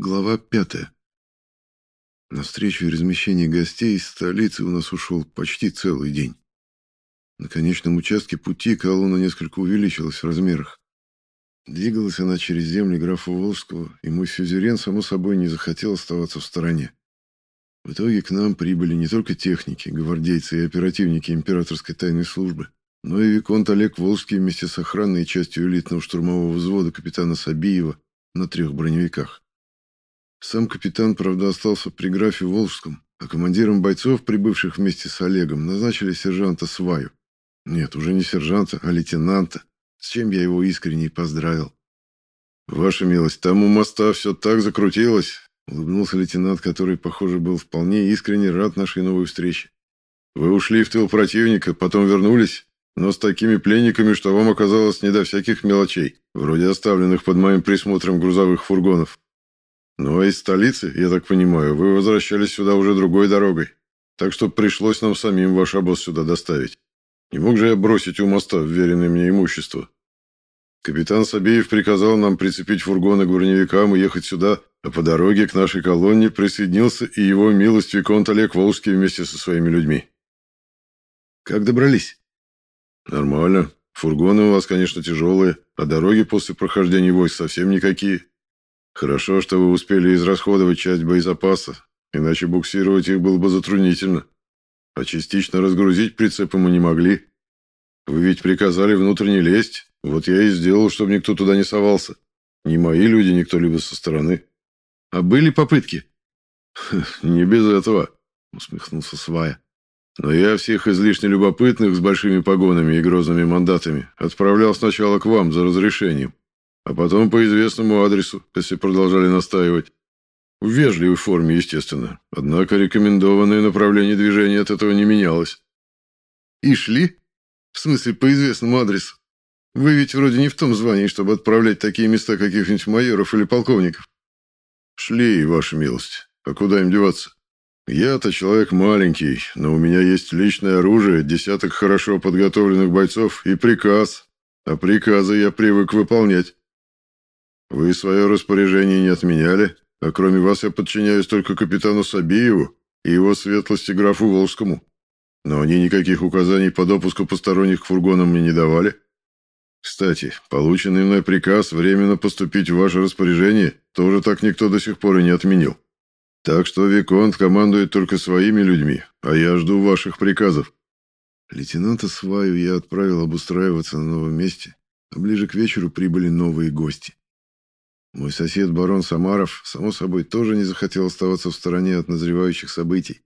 Глава пятая. На встречу и размещение гостей из столицы у нас ушел почти целый день. На конечном участке пути колонна несколько увеличилась в размерах. Двигалась она через земли графа Волжского, и мой сюзерен, само собой, не захотел оставаться в стороне. В итоге к нам прибыли не только техники, гвардейцы и оперативники императорской тайной службы, но и Виконт Олег Волжский вместе с охранной частью элитного штурмового взвода капитана Сабиева на трех броневиках. Сам капитан, правда, остался при графе Волжском, а командиром бойцов, прибывших вместе с Олегом, назначили сержанта Сваю. Нет, уже не сержанта, а лейтенанта, с чем я его искренне поздравил. «Ваша милость, там у моста все так закрутилось», — улыбнулся лейтенант, который, похоже, был вполне искренне рад нашей новой встрече. «Вы ушли в тыл противника, потом вернулись, но с такими пленниками, что вам оказалось не до всяких мелочей, вроде оставленных под моим присмотром грузовых фургонов. Ну а из столицы, я так понимаю, вы возвращались сюда уже другой дорогой. Так что пришлось нам самим ваш обоз сюда доставить. Не мог же я бросить у моста вверенное мне имущество. Капитан Сабеев приказал нам прицепить фургоны к броневикам и ехать сюда, а по дороге к нашей колонне присоединился и его милость Виконт Олег Волжский вместе со своими людьми. Как добрались? Нормально. Фургоны у вас, конечно, тяжелые, а дороги после прохождения войск совсем никакие. Хорошо, что вы успели израсходовать часть боезапаса, иначе буксировать их было бы затруднительно. А частично разгрузить прицепы мы не могли. Вы ведь приказали внутрь не лезть, вот я и сделал, чтобы никто туда не совался. Ни мои люди, ни кто-либо со стороны. А были попытки? Не без этого, усмехнулся Свая. Но я всех излишне любопытных с большими погонами и грозными мандатами отправлял сначала к вам за разрешением а потом по известному адресу, если продолжали настаивать. В вежливой форме, естественно. Однако рекомендованное направление движения от этого не менялось. И шли? В смысле, по известному адресу? Вы ведь вроде не в том звании, чтобы отправлять такие места каких-нибудь майоров или полковников. Шли, ваша милость. А куда им деваться? Я-то человек маленький, но у меня есть личное оружие, десяток хорошо подготовленных бойцов и приказ. А приказы я привык выполнять. Вы свое распоряжение не отменяли, а кроме вас я подчиняюсь только капитану Сабиеву и его светлости графу Волжскому. Но они никаких указаний по допуску посторонних к фургонам мне не давали. Кстати, полученный мной приказ временно поступить в ваше распоряжение тоже так никто до сих пор и не отменил. Так что Виконт командует только своими людьми, а я жду ваших приказов. Лейтенанта Сваю я отправил обустраиваться на новом месте, а ближе к вечеру прибыли новые гости. Мой сосед барон Самаров, само собой, тоже не захотел оставаться в стороне от назревающих событий.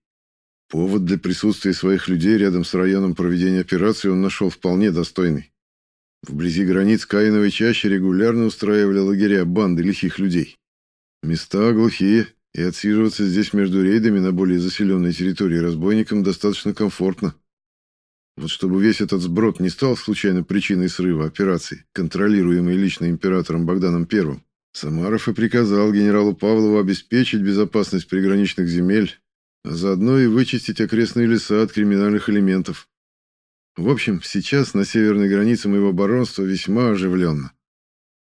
Повод для присутствия своих людей рядом с районом проведения операции он нашел вполне достойный. Вблизи границ Каиновой чаще регулярно устраивали лагеря банды лихих людей. Места глухие, и отсиживаться здесь между рейдами на более заселенной территории разбойникам достаточно комфортно. Вот чтобы весь этот сброд не стал случайно причиной срыва операции, контролируемой лично императором Богданом Первым, Самаров и приказал генералу Павлову обеспечить безопасность приграничных земель, а заодно и вычистить окрестные леса от криминальных элементов. В общем, сейчас на северной границе моего баронства весьма оживленно.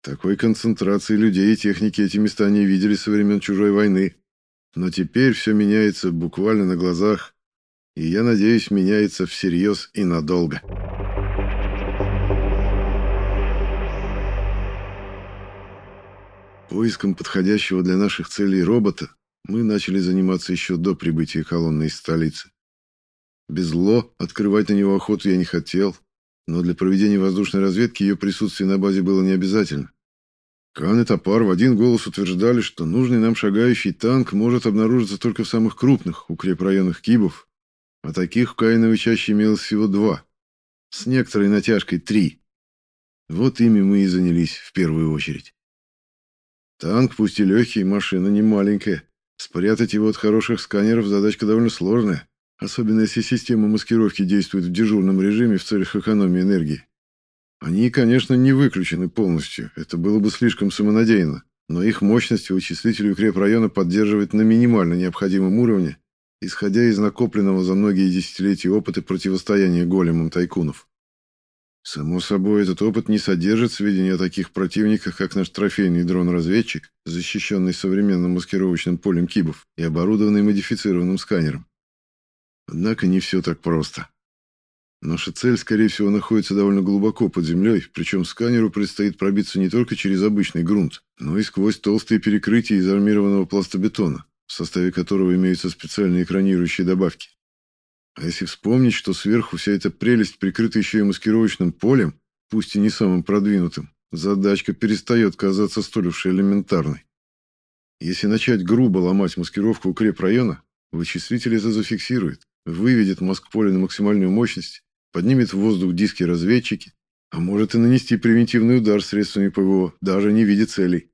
Такой концентрации людей и техники эти места не видели со времен чужой войны. Но теперь все меняется буквально на глазах, и я надеюсь, меняется всерьез и надолго. Поиском подходящего для наших целей робота мы начали заниматься еще до прибытия колонны из столицы. Без Ло открывать на него охоту я не хотел, но для проведения воздушной разведки ее присутствие на базе было не обязательно. Кан и Топар в один голос утверждали, что нужный нам шагающий танк может обнаружиться только в самых крупных укрепрайонах Кибов, а таких в Каиновой чаще имелось всего два, с некоторой натяжкой три. Вот ими мы и занялись в первую очередь. Танк, пусть и легкий, машина не маленькая. Спрятать его от хороших сканеров задачка довольно сложная, особенно если система маскировки действует в дежурном режиме в целях экономии энергии. Они, конечно, не выключены полностью, это было бы слишком самонадеянно, но их мощность вычислитель укрепрайона поддерживает на минимально необходимом уровне, исходя из накопленного за многие десятилетия опыта противостояния големам тайкунов. Само собой, этот опыт не содержит сведений о таких противниках, как наш трофейный дрон-разведчик, защищенный современным маскировочным полем кибов и оборудованный модифицированным сканером. Однако не все так просто. Наша цель, скорее всего, находится довольно глубоко под землей, причем сканеру предстоит пробиться не только через обычный грунт, но и сквозь толстые перекрытия из армированного пластобетона, в составе которого имеются специальные экранирующие добавки. А если вспомнить, что сверху вся эта прелесть прикрыта еще и маскировочным полем, пусть и не самым продвинутым, задачка перестает казаться столь уж элементарной. Если начать грубо ломать маскировку укрепрайона, вычислитель это зафиксирует, выведет Москполе на максимальную мощность поднимет в воздух диски-разведчики, а может и нанести превентивный удар средствами ПВО, даже не видя целей.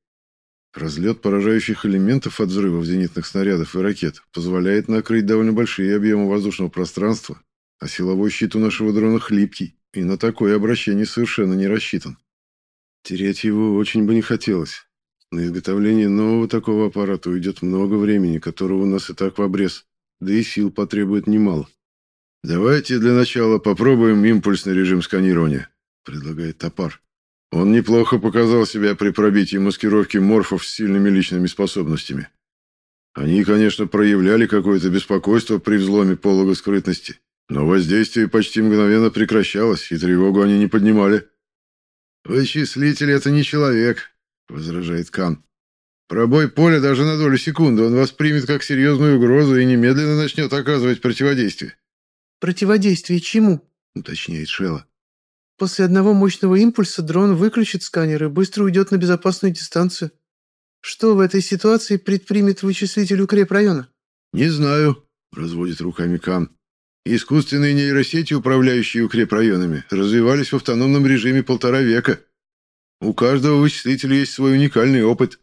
Разлет поражающих элементов от взрывов зенитных снарядов и ракет позволяет накрыть довольно большие объемы воздушного пространства, а силовой щит у нашего дрона хлипкий и на такое обращение совершенно не рассчитан. Терять его очень бы не хотелось. На изготовление нового такого аппарата уйдет много времени, которого у нас и так в обрез, да и сил потребует немало. «Давайте для начала попробуем импульсный режим сканирования», — предлагает Топар. Он неплохо показал себя при пробитии маскировки морфов с сильными личными способностями. Они, конечно, проявляли какое-то беспокойство при взломе полога скрытности, но воздействие почти мгновенно прекращалось, и тревогу они не поднимали. «Вычислитель — это не человек», — возражает Кан. «Пробой поля даже на долю секунды он воспримет как серьезную угрозу и немедленно начнет оказывать противодействие. «Противодействие чему?» — уточняет Шелла. «После одного мощного импульса дрон выключит сканер и быстро уйдет на безопасную дистанцию. Что в этой ситуации предпримет вычислитель укрепрайона?» «Не знаю», — разводит руками Кан. «Искусственные нейросети, управляющие укрепрайонами, развивались в автономном режиме полтора века. У каждого вычислителя есть свой уникальный опыт.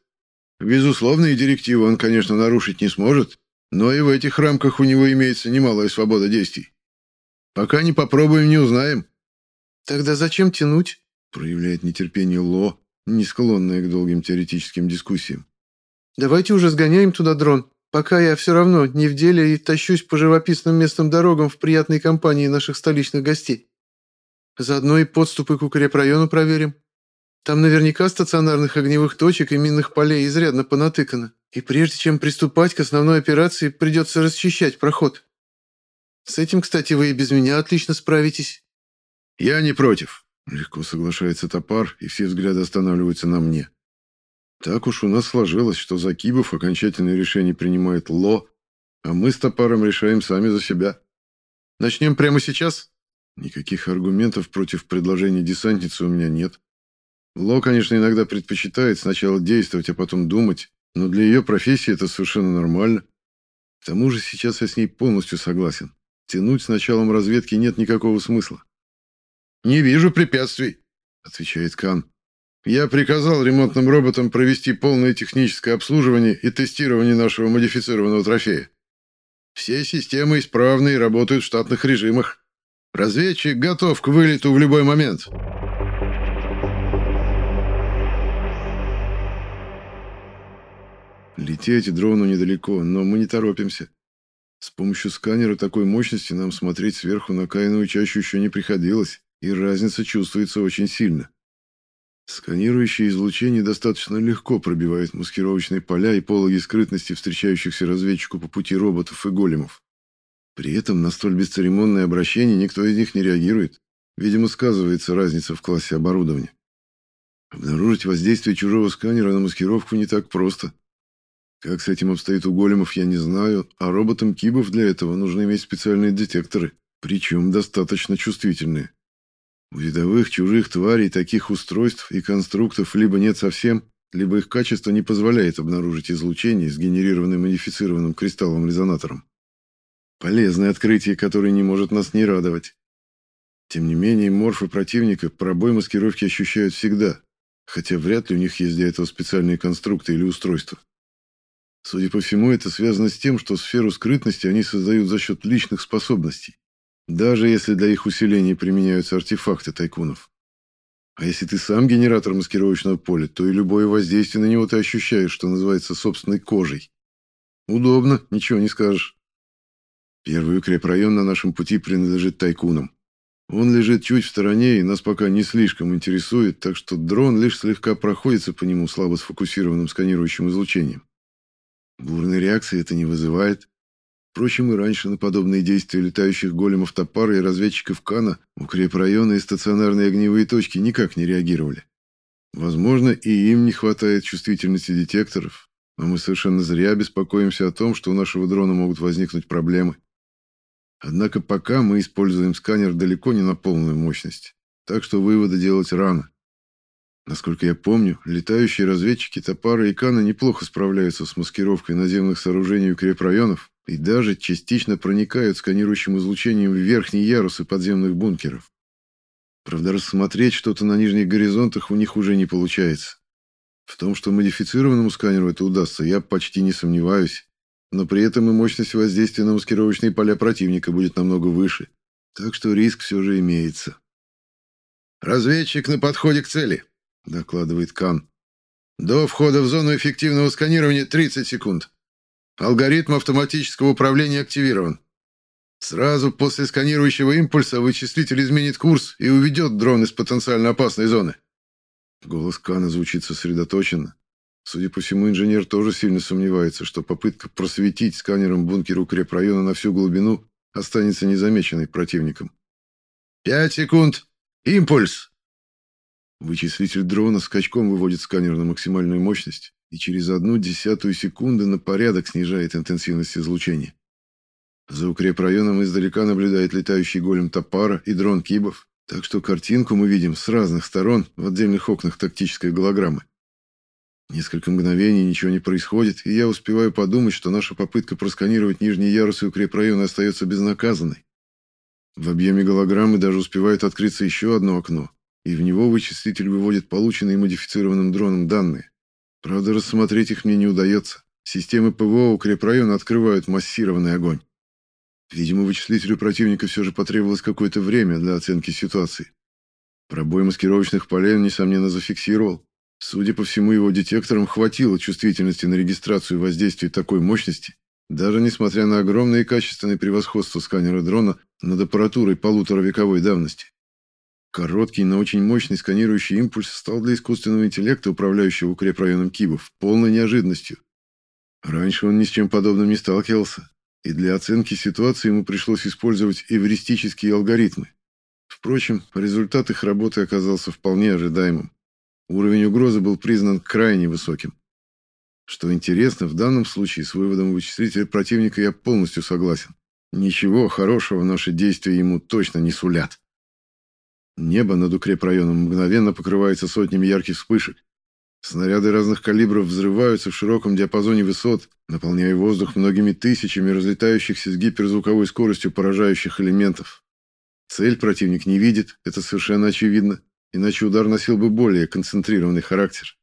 Безусловные директивы он, конечно, нарушить не сможет, но и в этих рамках у него имеется немалая свобода действий. Пока не попробуем, не узнаем. Тогда зачем тянуть? Проявляет нетерпение Ло, не склонная к долгим теоретическим дискуссиям. Давайте уже сгоняем туда дрон, пока я все равно не в деле и тащусь по живописным местным дорогам в приятной компании наших столичных гостей. Заодно и подступы к укрепрайону проверим. Там наверняка стационарных огневых точек и минных полей изрядно понатыкано. И прежде чем приступать к основной операции, придется расчищать проход. С этим, кстати, вы и без меня отлично справитесь». «Я не против», — легко соглашается топар, и все взгляды останавливаются на мне. Так уж у нас сложилось, что за Кибов окончательное решение принимает Ло, а мы с топаром решаем сами за себя. Начнем прямо сейчас? Никаких аргументов против предложения десантницы у меня нет. Ло, конечно, иногда предпочитает сначала действовать, а потом думать, но для ее профессии это совершенно нормально. К тому же сейчас я с ней полностью согласен. Тянуть с началом разведки нет никакого смысла. «Не вижу препятствий», — отвечает Кан. «Я приказал ремонтным роботам провести полное техническое обслуживание и тестирование нашего модифицированного трофея. Все системы исправны и работают в штатных режимах. Разведчик готов к вылету в любой момент». Лететь дрону недалеко, но мы не торопимся. С помощью сканера такой мощности нам смотреть сверху на каиновую чащу еще не приходилось, и разница чувствуется очень сильно. Сканирующее излучение достаточно легко пробивает маскировочные поля и пологи скрытности встречающихся разведчику по пути роботов и големов. При этом на столь бесцеремонное обращение никто из них не реагирует. Видимо, сказывается разница в классе оборудования. Обнаружить воздействие чужого сканера на маскировку не так просто. Как с этим обстоит у големов, я не знаю, а роботам кибов для этого нужно иметь специальные детекторы, причем достаточно чувствительные. У видовых чужих тварей таких устройств и конструктов либо нет совсем, либо их качество не позволяет обнаружить излучение, сгенерированное модифицированным кристаллом-резонатором. Полезное открытие, которое не может нас не радовать. Тем не менее, морфы противника пробой маскировки ощущают всегда, хотя вряд ли у них есть для этого специальные конструкты или устройства. Судя по всему, это связано с тем, что сферу скрытности они создают за счет личных способностей, даже если для их усиления применяются артефакты тайкунов. А если ты сам генератор маскировочного поля, то и любое воздействие на него ты ощущаешь, что называется, собственной кожей. Удобно, ничего не скажешь. Первый укрепрайон на нашем пути принадлежит тайкунам. Он лежит чуть в стороне и нас пока не слишком интересует, так что дрон лишь слегка проходится по нему слабо сфокусированным сканирующим излучением. Бурной реакции это не вызывает. Впрочем, и раньше на подобные действия летающих големов топара и разведчиков Кана укрепрайоны и стационарные огневые точки никак не реагировали. Возможно, и им не хватает чувствительности детекторов, но мы совершенно зря беспокоимся о том, что у нашего дрона могут возникнуть проблемы. Однако пока мы используем сканер далеко не на полную мощность, так что выводы делать рано. Насколько я помню, летающие разведчики Топара и Кана неплохо справляются с маскировкой наземных сооружений укрепрайонов и даже частично проникают сканирующим излучением в верхние ярусы подземных бункеров. Правда, рассмотреть что-то на нижних горизонтах у них уже не получается. В том, что модифицированному сканеру это удастся, я почти не сомневаюсь, но при этом и мощность воздействия на маскировочные поля противника будет намного выше, так что риск все же имеется. «Разведчик на подходе к цели», — докладывает Кан. «До входа в зону эффективного сканирования 30 секунд. Алгоритм автоматического управления активирован. Сразу после сканирующего импульса вычислитель изменит курс и уведет дрон из потенциально опасной зоны». Голос Кана звучит сосредоточенно. Судя по всему, инженер тоже сильно сомневается, что попытка просветить сканером бункер укрепрайона на всю глубину останется незамеченной противником. «Пять секунд! Импульс!» Вычислитель дрона скачком выводит сканер на максимальную мощность и через одну десятую секунды на порядок снижает интенсивность излучения. За укрепрайоном издалека наблюдает летающий голем Топара и дрон Кибов, так что картинку мы видим с разных сторон в отдельных окнах тактической голограммы. Несколько мгновений ничего не происходит, и я успеваю подумать, что наша попытка просканировать нижние ярусы укрепрайона остается безнаказанной. В объеме голограммы даже успевает открыться еще одно окно, и в него вычислитель выводит полученные модифицированным дроном данные. Правда, рассмотреть их мне не удается. Системы ПВО укрепрайона открывают массированный огонь. Видимо, вычислителю противника все же потребовалось какое-то время для оценки ситуации. Пробой маскировочных полей он, несомненно, зафиксировал, Судя по всему, его детекторам хватило чувствительности на регистрацию воздействия такой мощности, даже несмотря на огромное и качественное превосходство сканера дрона над аппаратурой полуторавековой давности. Короткий, но очень мощный сканирующий импульс стал для искусственного интеллекта, управляющего укрепрайоном Кибов, полной неожиданностью. Раньше он ни с чем подобным не сталкивался, и для оценки ситуации ему пришлось использовать эвристические алгоритмы. Впрочем, результат их работы оказался вполне ожидаемым. Уровень угрозы был признан крайне высоким. Что интересно, в данном случае с выводом вычислителя противника я полностью согласен. Ничего хорошего наши действия ему точно не сулят. Небо над укрепрайоном мгновенно покрывается сотнями ярких вспышек. Снаряды разных калибров взрываются в широком диапазоне высот, наполняя воздух многими тысячами разлетающихся с гиперзвуковой скоростью поражающих элементов. Цель противник не видит, это совершенно очевидно иначе удар носил бы более концентрированный характер.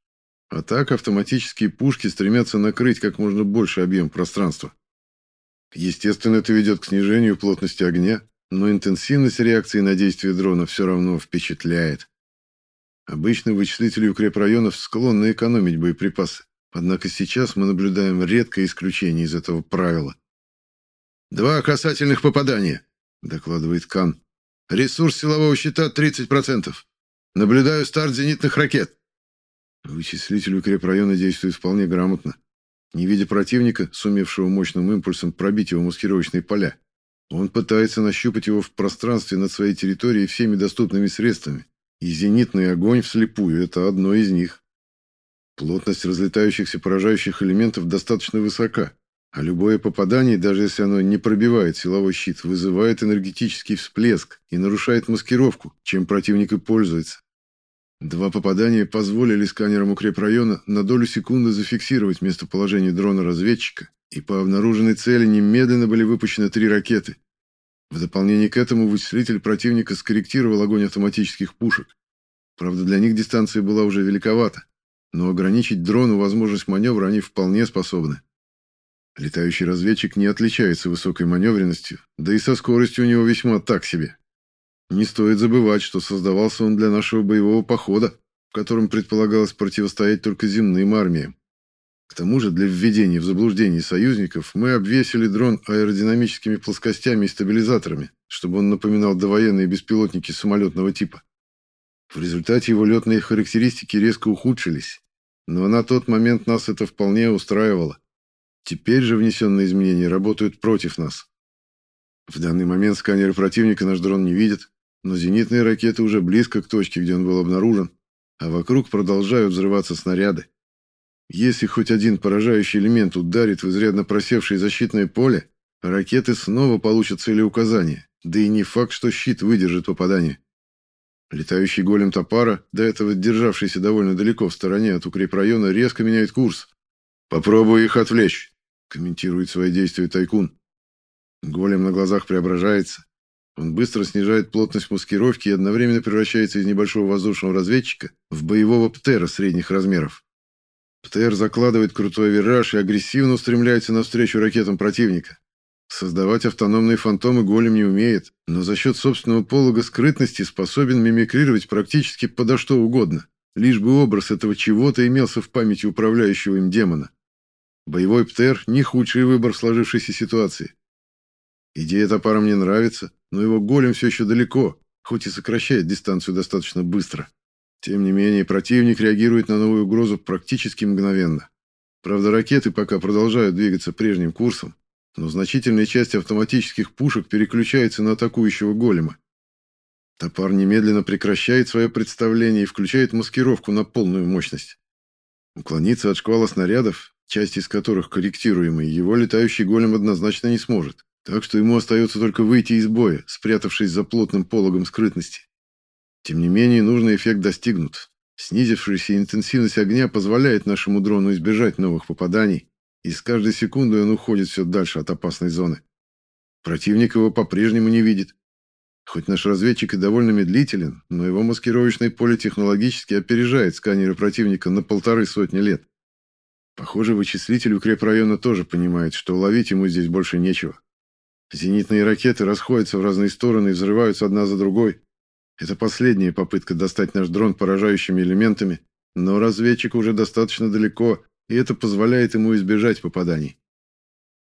А так автоматические пушки стремятся накрыть как можно больше объем пространства. Естественно, это ведет к снижению плотности огня, но интенсивность реакции на действие дрона все равно впечатляет. Обычно вычислители укрепрайонов склонны экономить боеприпасы, однако сейчас мы наблюдаем редкое исключение из этого правила. «Два касательных попадания», — докладывает Кан. «Ресурс силового щита 30%. Наблюдаю старт зенитных ракет. Вычислитель укрепрайона действует вполне грамотно. Не видя противника, сумевшего мощным импульсом пробить его маскировочные поля, он пытается нащупать его в пространстве над своей территорией всеми доступными средствами. И зенитный огонь вслепую – это одно из них. Плотность разлетающихся поражающих элементов достаточно высока, а любое попадание, даже если оно не пробивает силовой щит, вызывает энергетический всплеск и нарушает маскировку, чем противник и пользуется. Два попадания позволили сканерам укрепрайона на долю секунды зафиксировать местоположение дрона-разведчика, и по обнаруженной цели немедленно были выпущены три ракеты. В дополнение к этому вычислитель противника скорректировал огонь автоматических пушек. Правда, для них дистанция была уже великовата, но ограничить дрону возможность маневра они вполне способны. Летающий разведчик не отличается высокой маневренностью, да и со скоростью у него весьма так себе. Не стоит забывать, что создавался он для нашего боевого похода, в котором предполагалось противостоять только земным армиям. К тому же для введения в заблуждение союзников мы обвесили дрон аэродинамическими плоскостями и стабилизаторами, чтобы он напоминал довоенные беспилотники самолетного типа. В результате его летные характеристики резко ухудшились, но на тот момент нас это вполне устраивало. Теперь же внесенные изменения работают против нас. В данный момент сканеры противника наш дрон не видит, но зенитные ракеты уже близко к точке, где он был обнаружен, а вокруг продолжают взрываться снаряды. Если хоть один поражающий элемент ударит в изрядно просевшее защитное поле, ракеты снова получат целеуказание, да и не факт, что щит выдержит попадание. Летающий голем топара, до этого державшийся довольно далеко в стороне от укрепрайона, резко меняет курс. «Попробую их отвлечь», — комментирует свои действия Тайкун. Голем на глазах преображается. Он быстро снижает плотность маскировки и одновременно превращается из небольшого воздушного разведчика в боевого птера средних размеров. ПТР закладывает крутой вираж и агрессивно устремляется навстречу ракетам противника. Создавать автономные фантомы голем не умеет, но за счет собственного полога скрытности способен мимикрировать практически подо что угодно, лишь бы образ этого чего-то имелся в памяти управляющего им демона. Боевой ПТР – не худший выбор в сложившейся ситуации. Идея топара мне нравится, но его голем все еще далеко, хоть и сокращает дистанцию достаточно быстро. Тем не менее, противник реагирует на новую угрозу практически мгновенно. Правда, ракеты пока продолжают двигаться прежним курсом, но значительная часть автоматических пушек переключается на атакующего голема. Топар немедленно прекращает свое представление и включает маскировку на полную мощность. Уклониться от шквала снарядов, часть из которых корректируемые, его летающий голем однозначно не сможет, так что ему остается только выйти из боя, спрятавшись за плотным пологом скрытности. Тем не менее, нужный эффект достигнут. Снизившаяся интенсивность огня позволяет нашему дрону избежать новых попаданий, и с каждой секундой он уходит все дальше от опасной зоны. Противник его по-прежнему не видит. Хоть наш разведчик и довольно медлителен, но его маскировочное поле технологически опережает сканеры противника на полторы сотни лет. Похоже, вычислитель укрепрайона тоже понимает, что ловить ему здесь больше нечего. Зенитные ракеты расходятся в разные стороны и взрываются одна за другой. Это последняя попытка достать наш дрон поражающими элементами, но разведчик уже достаточно далеко, и это позволяет ему избежать попаданий.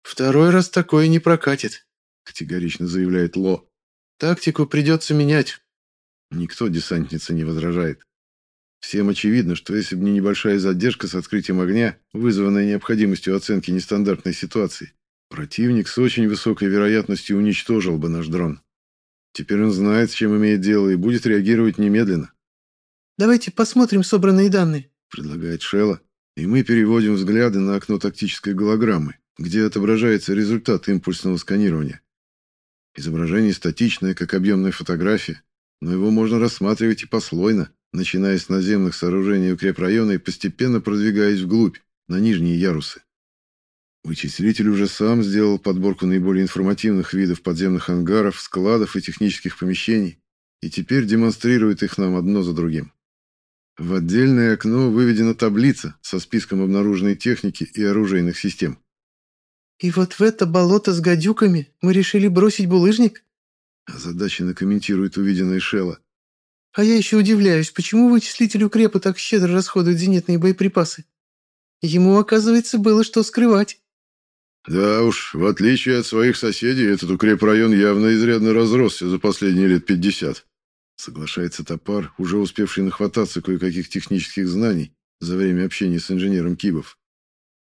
«Второй раз такое не прокатит», — категорично заявляет Ло. «Тактику придется менять». Никто десантница не возражает. Всем очевидно, что если бы не небольшая задержка с открытием огня, вызванная необходимостью оценки нестандартной ситуации, противник с очень высокой вероятностью уничтожил бы наш дрон. Теперь он знает, с чем имеет дело, и будет реагировать немедленно. «Давайте посмотрим собранные данные», — предлагает Шелла, и мы переводим взгляды на окно тактической голограммы, где отображается результат импульсного сканирования. Изображение статичное, как объемная фотография, но его можно рассматривать и послойно, начиная с наземных сооружений укрепрайона и постепенно продвигаясь вглубь, на нижние ярусы. Вычислитель уже сам сделал подборку наиболее информативных видов подземных ангаров, складов и технических помещений, и теперь демонстрирует их нам одно за другим. В отдельное окно выведена таблица со списком обнаруженной техники и оружейных систем. «И вот в это болото с гадюками мы решили бросить булыжник?» Озадаченно комментирует увиденное Шелла. «А я еще удивляюсь, почему вычислитель укрепа так щедро расходует зенитные боеприпасы? Ему, оказывается, было что скрывать». Да уж, в отличие от своих соседей, этот укрепрайон явно изрядно разросся за последние лет пятьдесят. Соглашается топар, уже успевший нахвататься кое-каких технических знаний за время общения с инженером Кибов.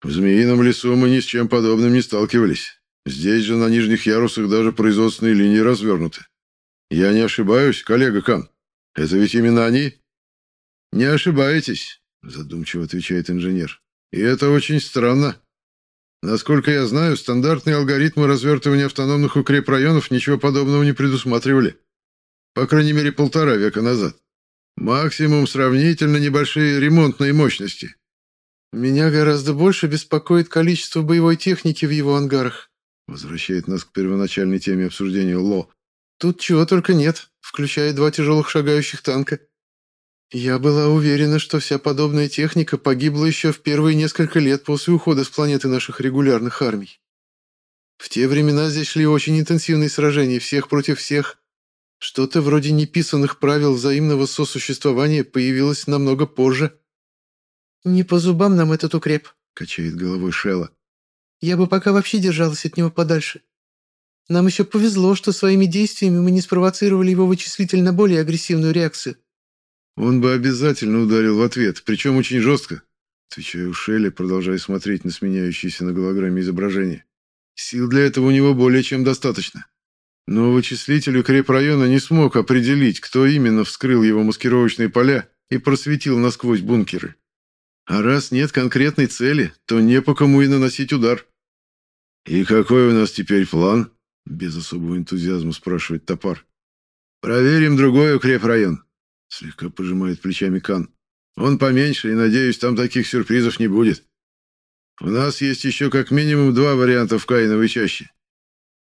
В Змеином лесу мы ни с чем подобным не сталкивались. Здесь же на нижних ярусах даже производственные линии развернуты. Я не ошибаюсь, коллега Кан? Это ведь именно они? Не ошибаетесь, задумчиво отвечает инженер. И это очень странно. Насколько я знаю, стандартные алгоритмы развертывания автономных укрепрайонов ничего подобного не предусматривали. По крайней мере, полтора века назад. Максимум сравнительно небольшие ремонтные мощности. Меня гораздо больше беспокоит количество боевой техники в его ангарах. Возвращает нас к первоначальной теме обсуждения Ло. Тут чего только нет, включая два тяжелых шагающих танка. Я была уверена, что вся подобная техника погибла еще в первые несколько лет после ухода с планеты наших регулярных армий. В те времена здесь шли очень интенсивные сражения всех против всех, что-то вроде неписанных правил взаимного сосуществования появилось намного позже. «Не по зубам нам этот укреп», — качает головой Шелла. «Я бы пока вообще держалась от него подальше. Нам еще повезло, что своими действиями мы не спровоцировали его вычислитель на более агрессивную реакцию». «Он бы обязательно ударил в ответ, причем очень жестко», отвечаю Шелли, продолжая смотреть на сменяющиеся на голограмме изображение. «Сил для этого у него более чем достаточно». Но вычислитель укрепрайона не смог определить, кто именно вскрыл его маскировочные поля и просветил насквозь бункеры. А раз нет конкретной цели, то не по кому и наносить удар. «И какой у нас теперь план?» — без особого энтузиазма спрашивает Топар. «Проверим другой укрепрайон», — слегка пожимает плечами Кан. «Он поменьше, и, надеюсь, там таких сюрпризов не будет. У нас есть еще как минимум два варианта в Каиновой чаще.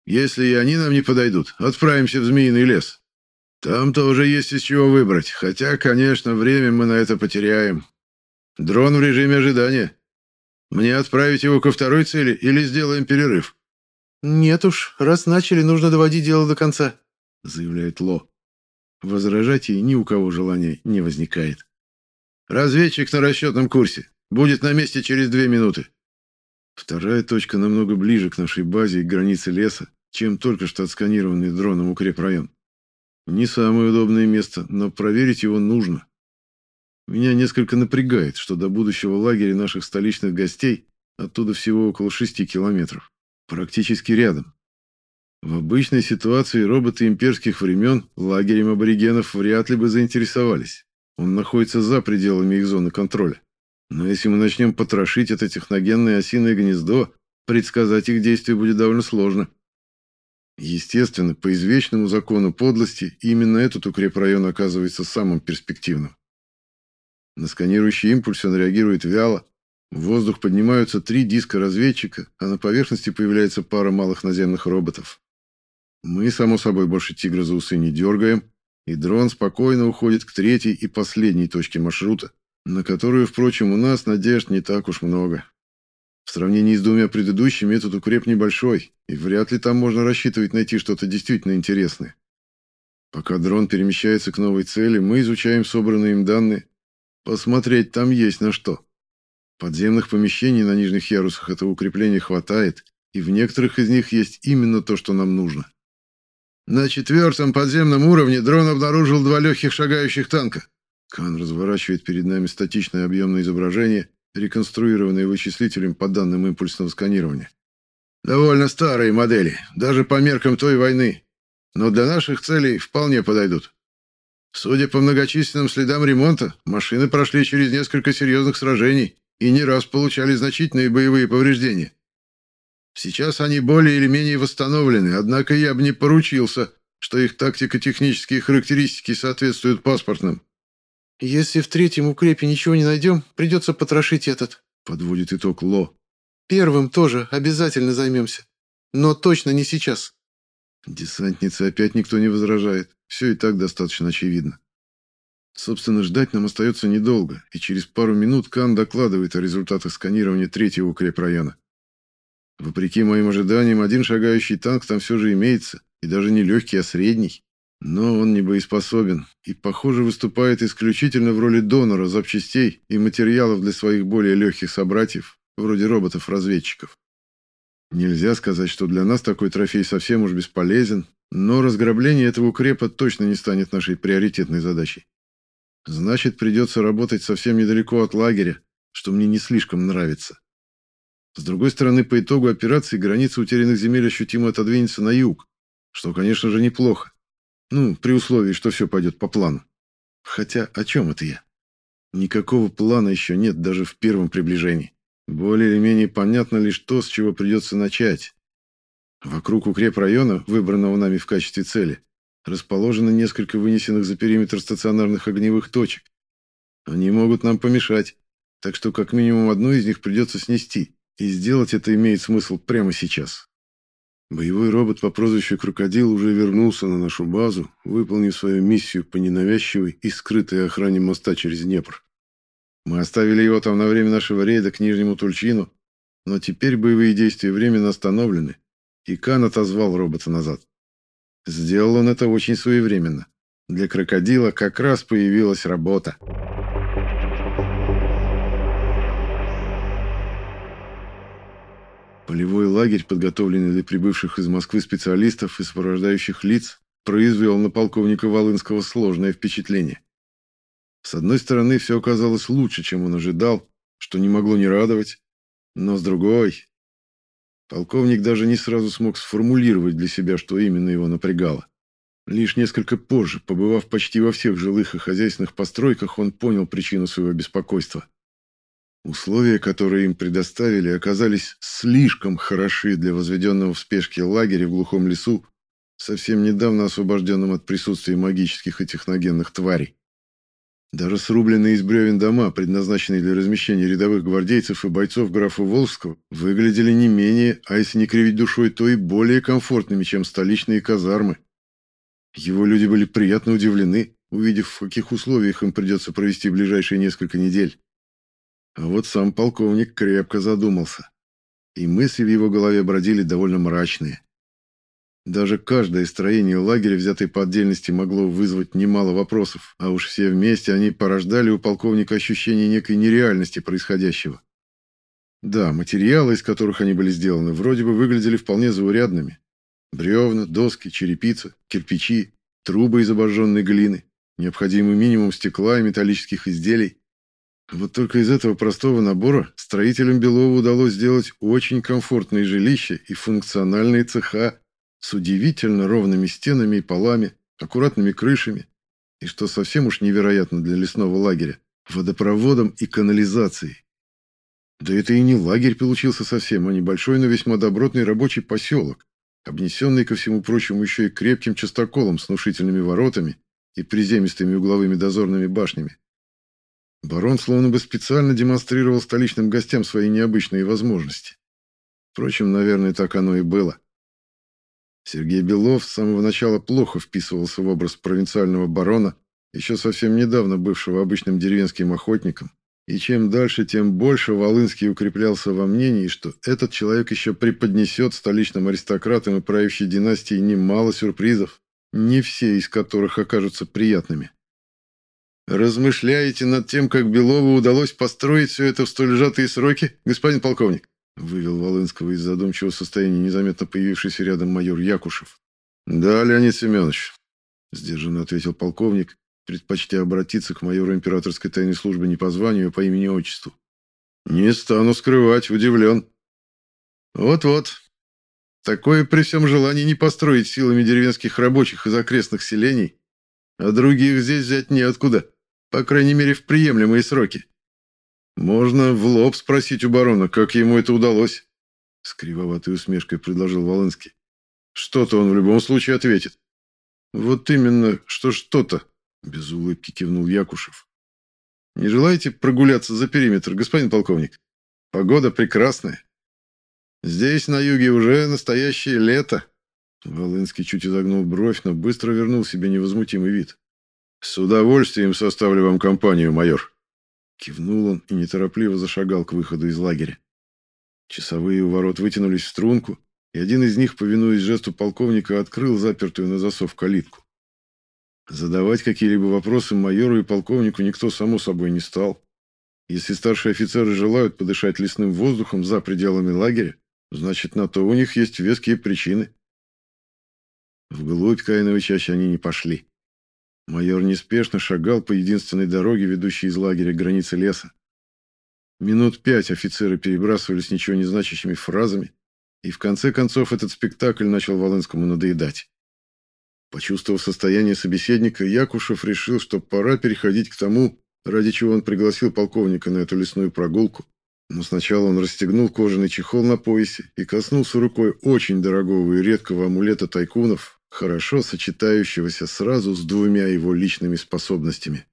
Если и они нам не подойдут, отправимся в Змеиный лес. Там тоже есть из чего выбрать, хотя, конечно, время мы на это потеряем. Дрон в режиме ожидания. Мне отправить его ко второй цели или сделаем перерыв? Нет уж, раз начали, нужно доводить дело до конца, заявляет Ло. Возражать ей ни у кого желания не возникает. Разведчик на расчетном курсе. Будет на месте через две минуты. Вторая точка намного ближе к нашей базе и границе леса, чем только что отсканированный дроном укрепрайон. Не самое удобное место, но проверить его нужно. Меня несколько напрягает, что до будущего лагеря наших столичных гостей оттуда всего около шести километров. Практически рядом. В обычной ситуации роботы имперских времен лагерем аборигенов вряд ли бы заинтересовались. Он находится за пределами их зоны контроля. Но если мы начнем потрошить это техногенное осиное гнездо, предсказать их действия будет довольно сложно. Естественно, по извечному закону подлости, именно этот укрепрайон оказывается самым перспективным. На сканирующий импульс он реагирует вяло. В воздух поднимаются три диска разведчика, а на поверхности появляется пара малых наземных роботов. Мы, само собой, больше тигра за усы не дергаем, и дрон спокойно уходит к третьей и последней точке маршрута, на которую, впрочем, у нас надежд не так уж много. В сравнении с двумя предыдущими этот укреп небольшой, и вряд ли там можно рассчитывать найти что-то действительно интересное. Пока дрон перемещается к новой цели, мы изучаем собранные им данные. Посмотреть там есть на что. Подземных помещений на нижних ярусах этого укрепления хватает, и в некоторых из них есть именно то, что нам нужно. На четвертом подземном уровне дрон обнаружил два легких шагающих танка. Кан разворачивает перед нами статичное объемное изображение, реконструированное вычислителем по данным импульсного сканирования. Довольно старые модели, даже по меркам той войны, но для наших целей вполне подойдут. Судя по многочисленным следам ремонта, машины прошли через несколько серьезных сражений и не раз получали значительные боевые повреждения. Сейчас они более или менее восстановлены, однако я бы не поручился, что их тактико-технические характеристики соответствуют паспортным. «Если в третьем укрепе ничего не найдем, придется потрошить этот», — подводит итог Ло. «Первым тоже обязательно займемся. Но точно не сейчас». Десантнице опять никто не возражает. Все и так достаточно очевидно. Собственно, ждать нам остается недолго, и через пару минут Кан докладывает о результатах сканирования третьего укрепрайона. Вопреки моим ожиданиям, один шагающий танк там все же имеется, и даже не легкий, а средний. Но он не боеспособен и, похоже, выступает исключительно в роли донора запчастей и материалов для своих более легких собратьев, вроде роботов-разведчиков. Нельзя сказать, что для нас такой трофей совсем уж бесполезен, но разграбление этого укрепа точно не станет нашей приоритетной задачей. Значит, придется работать совсем недалеко от лагеря, что мне не слишком нравится. С другой стороны, по итогу операции граница утерянных земель ощутимо отодвинется на юг, что, конечно же, неплохо. Ну, при условии, что все пойдет по плану. Хотя о чем это я? Никакого плана еще нет даже в первом приближении. Более или менее понятно лишь то, с чего придется начать. Вокруг укрепрайона, выбранного нами в качестве цели, расположено несколько вынесенных за периметр стационарных огневых точек. Они могут нам помешать, так что как минимум одну из них придется снести, и сделать это имеет смысл прямо сейчас. Боевой робот по прозвищу «Крокодил» уже вернулся на нашу базу, выполнив свою миссию по ненавязчивой и скрытой охране моста через Днепр. Мы оставили его там на время нашего рейда к Нижнему Тульчину, но теперь боевые действия временно остановлены, и Кан отозвал робота назад. Сделал он это очень своевременно. Для крокодила как раз появилась работа. Полевой лагерь, подготовленный для прибывших из Москвы специалистов и сопровождающих лиц, произвел на полковника Волынского сложное впечатление. С одной стороны, все оказалось лучше, чем он ожидал, что не могло не радовать, но с другой... Полковник даже не сразу смог сформулировать для себя, что именно его напрягало. Лишь несколько позже, побывав почти во всех жилых и хозяйственных постройках, он понял причину своего беспокойства. Условия, которые им предоставили, оказались слишком хороши для возведенного в спешке лагеря в глухом лесу, совсем недавно освобожденном от присутствия магических и техногенных тварей. Даже срубленные из бревен дома, предназначенные для размещения рядовых гвардейцев и бойцов графа Волжского, выглядели не менее, а если не кривить душой, то и более комфортными, чем столичные казармы. Его люди были приятно удивлены, увидев, в каких условиях им придется провести ближайшие несколько недель. А вот сам полковник крепко задумался. И мысли в его голове бродили довольно мрачные. Даже каждое строение лагеря, взятое по отдельности, могло вызвать немало вопросов, а уж все вместе они порождали у полковника ощущение некой нереальности происходящего. Да, материалы, из которых они были сделаны, вроде бы выглядели вполне заурядными. Бревна, доски, черепица, кирпичи, трубы из обожженной глины, необходимый минимум стекла и металлических изделий. Вот только из этого простого набора строителям Белова удалось сделать очень комфортные жилища и функциональные цеха, с удивительно ровными стенами и полами, аккуратными крышами и, что совсем уж невероятно для лесного лагеря, водопроводом и канализацией. Да это и не лагерь получился совсем, а небольшой, но весьма добротный рабочий поселок, обнесенный, ко всему прочему, еще и крепким частоколом с внушительными воротами и приземистыми угловыми дозорными башнями. Барон словно бы специально демонстрировал столичным гостям свои необычные возможности. Впрочем, наверное, так оно и было. Сергей Белов с самого начала плохо вписывался в образ провинциального барона, еще совсем недавно бывшего обычным деревенским охотником, и чем дальше, тем больше Волынский укреплялся во мнении, что этот человек еще преподнесет столичным аристократам и правящей династии немало сюрпризов, не все из которых окажутся приятными. «Размышляете над тем, как Белову удалось построить все это в столь сжатые сроки, господин полковник?» Вывел Волынского из задумчивого состояния незаметно появившийся рядом майор Якушев. «Да, Леонид Семенович», — сдержанно ответил полковник, предпочтя обратиться к майору императорской тайной службы не по званию, а по имени-отчеству. «Не стану скрывать, удивлен». «Вот-вот. Такое при всем желании не построить силами деревенских рабочих из окрестных селений, а других здесь взять неоткуда, по крайней мере, в приемлемые сроки». «Можно в лоб спросить у барона, как ему это удалось?» С кривоватой усмешкой предложил Волынский. «Что-то он в любом случае ответит». «Вот именно, что что-то», — без улыбки кивнул Якушев. «Не желаете прогуляться за периметр, господин полковник? Погода прекрасная. Здесь, на юге, уже настоящее лето». Волынский чуть изогнул бровь, но быстро вернул себе невозмутимый вид. «С удовольствием составлю вам компанию, майор», Кивнул он и неторопливо зашагал к выходу из лагеря. Часовые у ворот вытянулись в струнку, и один из них, повинуясь жесту полковника, открыл запертую на засов калитку. Задавать какие-либо вопросы майору и полковнику никто, само собой, не стал. Если старшие офицеры желают подышать лесным воздухом за пределами лагеря, значит, на то у них есть веские причины. Вглубь Каиновой чаще они не пошли. Майор неспешно шагал по единственной дороге, ведущей из лагеря к границе леса. Минут пять офицеры перебрасывались ничего не значащими фразами, и в конце концов этот спектакль начал Волынскому надоедать. Почувствовав состояние собеседника, Якушев решил, что пора переходить к тому, ради чего он пригласил полковника на эту лесную прогулку. Но сначала он расстегнул кожаный чехол на поясе и коснулся рукой очень дорогого и редкого амулета тайкунов, хорошо сочетающегося сразу с двумя его личными способностями.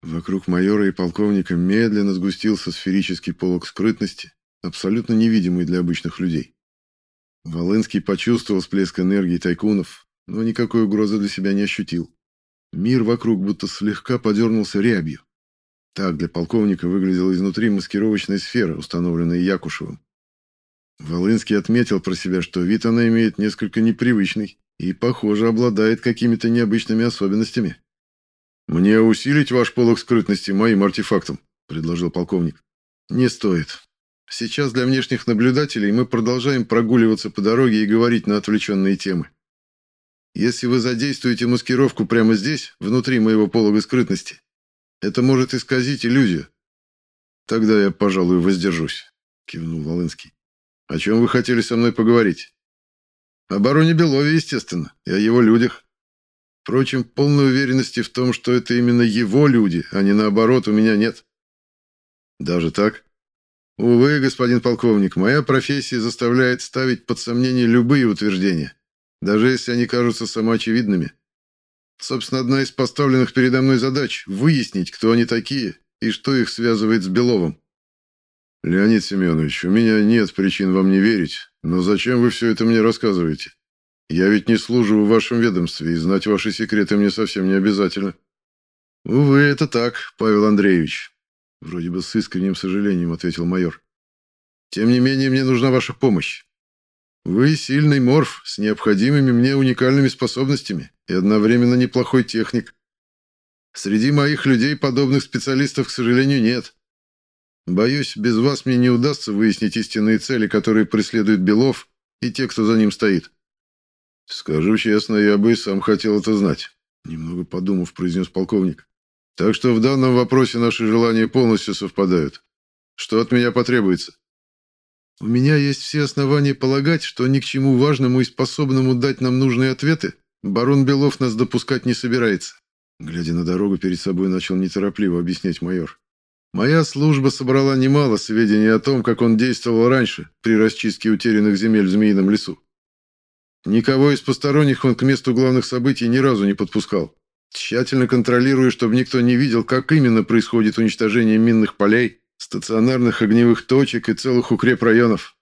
Вокруг майора и полковника медленно сгустился сферический полог скрытности, абсолютно невидимый для обычных людей. Волынский почувствовал всплеск энергии тайкунов, но никакой угрозы для себя не ощутил. Мир вокруг будто слегка подернулся рябью. Так для полковника выглядела изнутри маскировочная сфера, установленная Якушевым. Волынский отметил про себя, что вид она имеет несколько непривычный, и, похоже, обладает какими-то необычными особенностями. «Мне усилить ваш полог скрытности моим артефактом», — предложил полковник. «Не стоит. Сейчас для внешних наблюдателей мы продолжаем прогуливаться по дороге и говорить на отвлеченные темы. Если вы задействуете маскировку прямо здесь, внутри моего полога скрытности, это может исказить иллюзию. Тогда я, пожалуй, воздержусь, кивнул Волынский. О чем вы хотели со мной поговорить? О бароне Белове, естественно, и о его людях. Впрочем, полной уверенности в том, что это именно его люди, а не наоборот, у меня нет. Даже так? Увы, господин полковник, моя профессия заставляет ставить под сомнение любые утверждения даже если они кажутся самоочевидными. Собственно, одна из поставленных передо мной задач – выяснить, кто они такие и что их связывает с Беловым. Леонид Семенович, у меня нет причин вам не верить, но зачем вы все это мне рассказываете? Я ведь не служу в вашем ведомстве, и знать ваши секреты мне совсем не обязательно. Увы, это так, Павел Андреевич. Вроде бы с искренним сожалением ответил майор. Тем не менее, мне нужна ваша помощь. Вы сильный морф с необходимыми мне уникальными способностями и одновременно неплохой техник. Среди моих людей подобных специалистов, к сожалению, нет. Боюсь, без вас мне не удастся выяснить истинные цели, которые преследует Белов и те, кто за ним стоит. Скажу честно, я бы и сам хотел это знать, немного подумав, произнес полковник. Так что в данном вопросе наши желания полностью совпадают. Что от меня потребуется? У меня есть все основания полагать, что ни к чему важному и способному дать нам нужные ответы барон Белов нас допускать не собирается. Глядя на дорогу перед собой, начал неторопливо объяснять майор. Моя служба собрала немало сведений о том, как он действовал раньше при расчистке утерянных земель в Змеином лесу. Никого из посторонних он к месту главных событий ни разу не подпускал, тщательно контролируя, чтобы никто не видел, как именно происходит уничтожение минных полей стационарных огневых точек и целых укрепрайонов.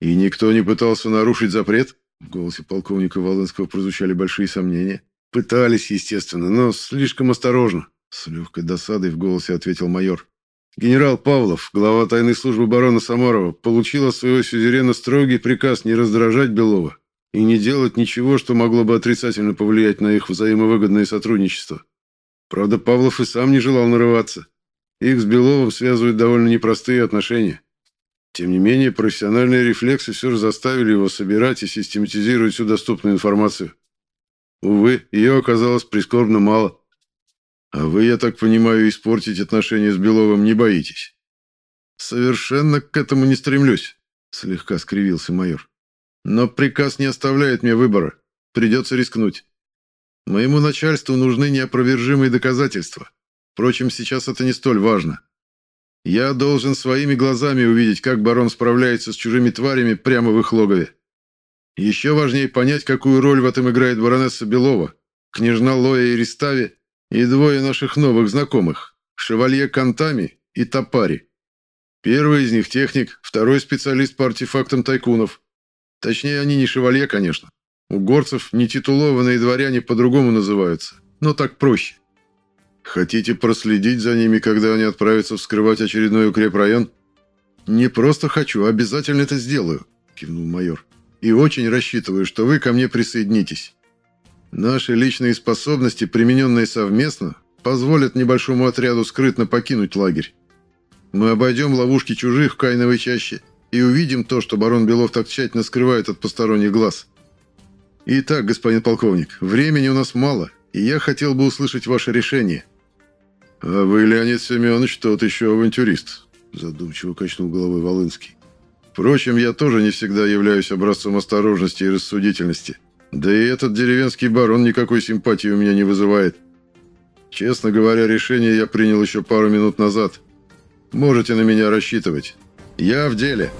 И никто не пытался нарушить запрет? В голосе полковника Волынского прозвучали большие сомнения. Пытались, естественно, но слишком осторожно. С легкой досадой в голосе ответил майор. Генерал Павлов, глава тайной службы барона Самарова, получил от своего сюзерена строгий приказ не раздражать Белова и не делать ничего, что могло бы отрицательно повлиять на их взаимовыгодное сотрудничество. Правда, Павлов и сам не желал нарываться. Их с Беловым связывают довольно непростые отношения. Тем не менее, профессиональные рефлексы все же заставили его собирать и систематизировать всю доступную информацию. Увы, ее оказалось прискорбно мало. А вы, я так понимаю, испортить отношения с Беловым не боитесь? Совершенно к этому не стремлюсь, слегка скривился майор. Но приказ не оставляет мне выбора. Придется рискнуть. Моему начальству нужны неопровержимые доказательства. Впрочем, сейчас это не столь важно. Я должен своими глазами увидеть, как барон справляется с чужими тварями прямо в их логове. Еще важнее понять, какую роль в этом играет баронесса Белова, княжна Лоя и Ристави и двое наших новых знакомых – шевалье Кантами и Топари. Первый из них техник, второй специалист по артефактам тайкунов. Точнее, они не шевалье, конечно. У горцев нетитулованные дворяне по-другому называются, но так проще. Хотите проследить за ними, когда они отправятся вскрывать очередной укрепрайон? Не просто хочу, обязательно это сделаю, кивнул майор. И очень рассчитываю, что вы ко мне присоединитесь. Наши личные способности, примененные совместно, позволят небольшому отряду скрытно покинуть лагерь. Мы обойдем ловушки чужих в Кайновой чаще и увидим то, что барон Белов так тщательно скрывает от посторонних глаз. Итак, господин полковник, времени у нас мало, и я хотел бы услышать ваше решение. «А вы, Леонид Семенович, тот еще авантюрист», – задумчиво качнул головой Волынский. «Впрочем, я тоже не всегда являюсь образцом осторожности и рассудительности. Да и этот деревенский барон никакой симпатии у меня не вызывает. Честно говоря, решение я принял еще пару минут назад. Можете на меня рассчитывать. Я в деле».